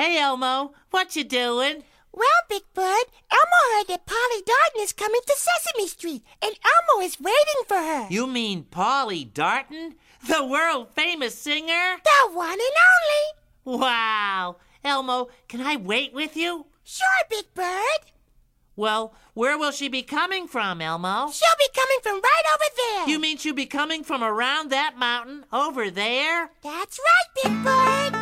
Hey, Elmo, what you doing? Well, Big Bird, Elmo heard that Polly Darton is coming to Sesame Street, and Elmo is waiting for her. You mean Polly Darton? The world famous singer? The one and only. Wow. Elmo, can I wait with you? Sure, Big Bird. Well, where will she be coming from, Elmo? She'll be coming from right over there. You mean she'll be coming from around that mountain over there? That's right, Big Bird.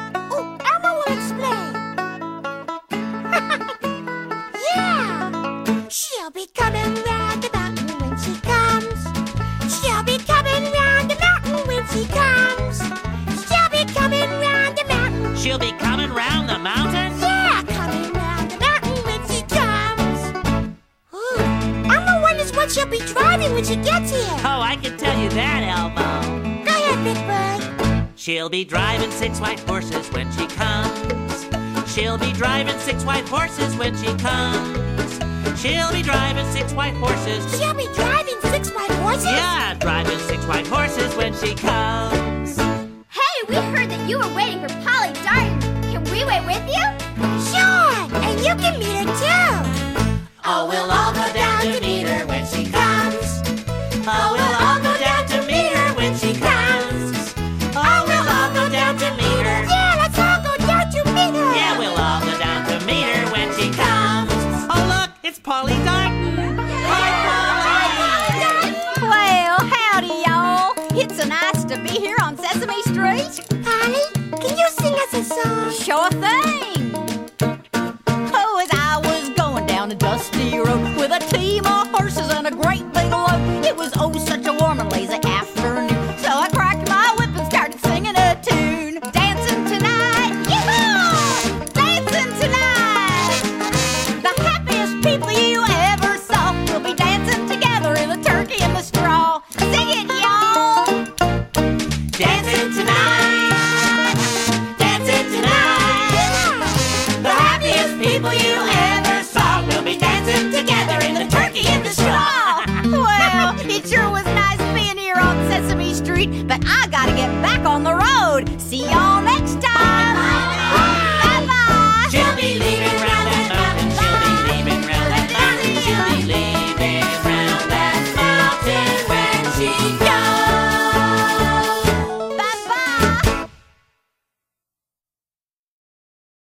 She'll be coming round the mountain? Yeah, coming round the mountain when she comes. Ooh, Elmo wonders what she'll be driving when she gets here. Oh, I can tell you that, Elmo. Go ahead, Big Bird. She'll be driving six white horses when she comes. She'll be driving six white horses when she comes. She'll be driving six white horses. She'll be driving six white horses? Yeah, driving six white horses when she comes. Hey, we heard that you were waiting for Polly we wait with you? Sure, and you can meet her too. Oh, we'll all go down to meet her when she comes. Oh, we'll all go down to meet her when she comes. Oh, we'll all go down to meet her. Yeah, let's all go down to meet her. Yeah, we'll all go down to meet her when she comes. Oh, look, it's Polly Darton. Hi, Well, howdy, y'all. It's so nice to be here on Sesame Street. Polly, can you sing us a song? Sure thing. Oh, as I was going down a dusty road with a team of horses and a great big load, it was oh such a but I gotta get back on the road.